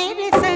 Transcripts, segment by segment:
It is.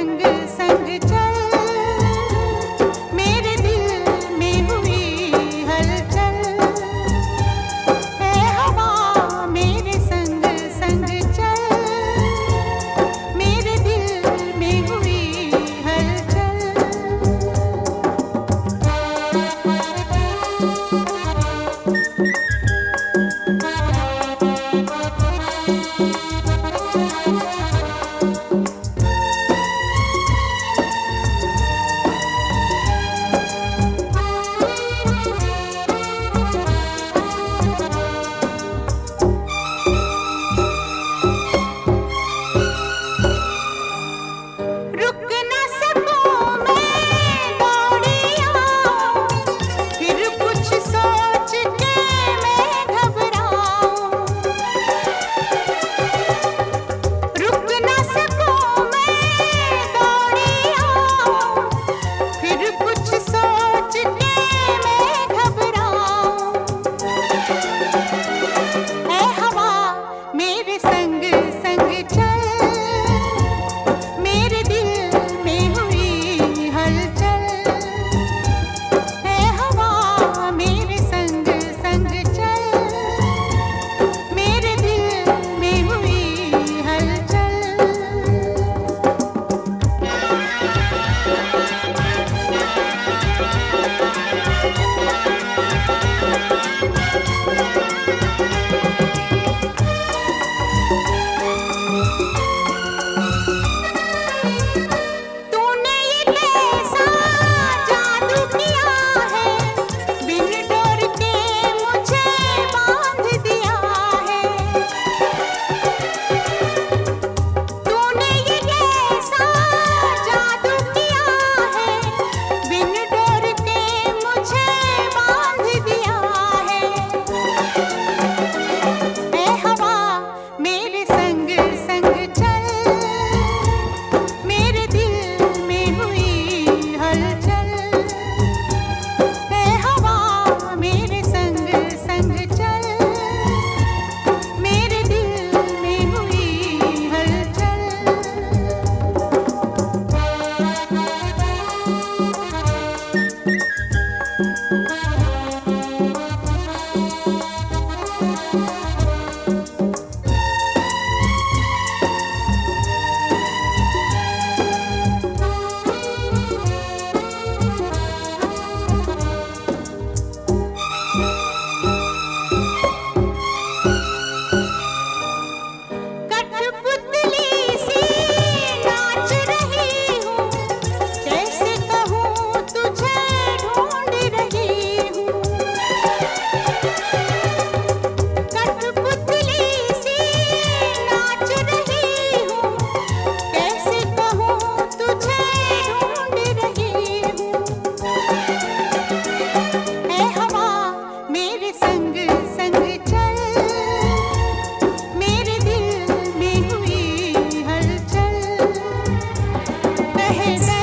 है